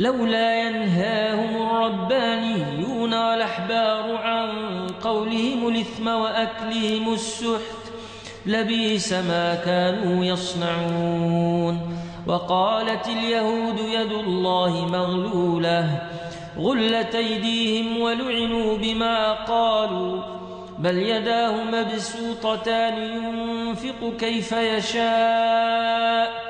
لولا ينهاهم الربانيون والأحبار عن قولهم الإثم وأكلهم السحت لبيس ما كانوا يصنعون وقالت اليهود يد الله مغلولة غلت أيديهم ولعنوا بما قالوا بل يداه مبسوطتان ينفق كيف يشاء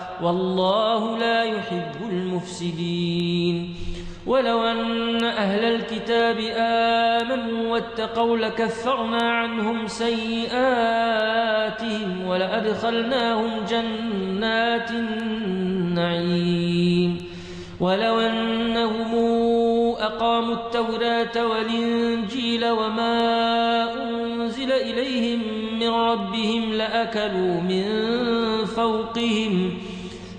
والله لا يحب المفسدين. ولو أن أهل الكتاب آمنوا واتقوا لكفرنا عنهم سيئاتهم ولأدخلناهم جنات النعيم. ولو أنهم أقاموا التوراة والإنجيل وما أنزل إليهم من ربهم لأكلوا من فوقهم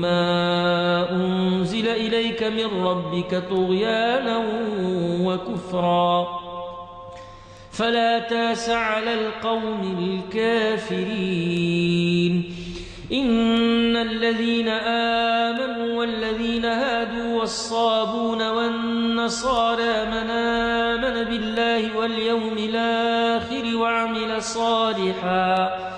ما أنزل إليك من ربك طغيانا وكفرا. فلا تاس على القوم الكافرين. إن الذين آمنوا والذين هادوا والصابون والنصارى من آمن بالله واليوم الآخر وعمل صالحا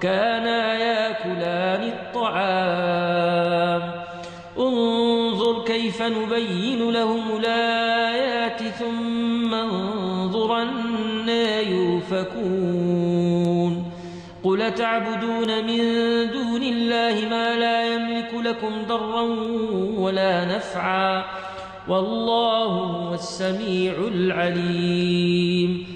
كانا ياكلان الطعام. انظر كيف نبين لهم الآيات ثم انظر أنا يوفكون. قل تعبدون من دون الله ما لا يملك لكم ضرا ولا نفعا. والله هو السميع العليم.